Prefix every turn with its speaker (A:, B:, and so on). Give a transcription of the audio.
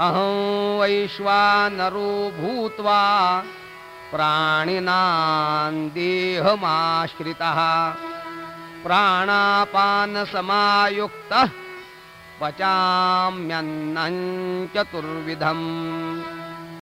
A: अहं वैश्वानरो भूत्वा प्राणिनां देहमाश्रितः प्राणापानसमायुक्तः पचाम्यन्नं चतुर्विधम्।